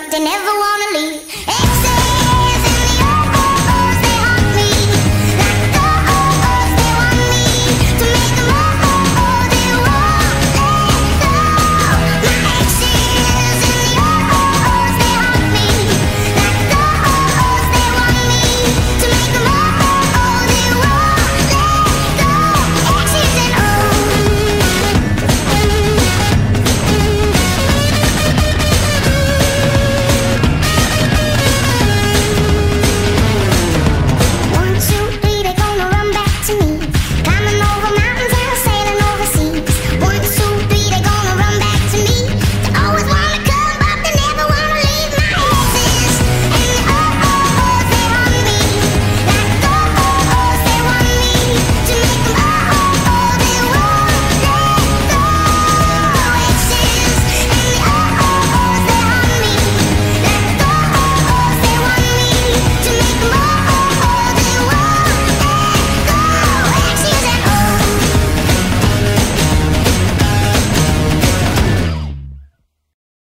but they never wanna leave.